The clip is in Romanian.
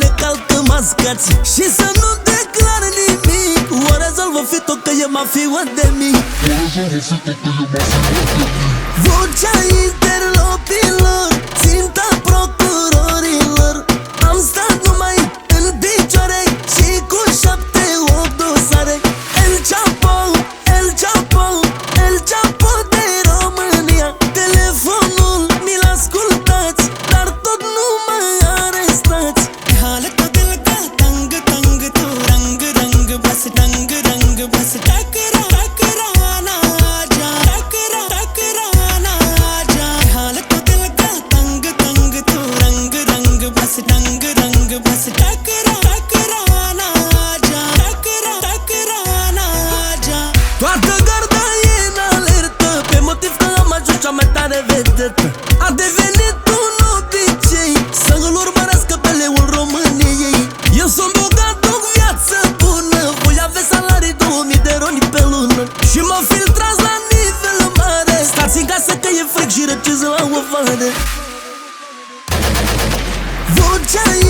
ne calcă mascați. Și să nu declar nimic. O rezolvă fito că e mafia de mic? O rezolvă fito că e mafia de mic Vocea gira chisela wa fahde wo chahiye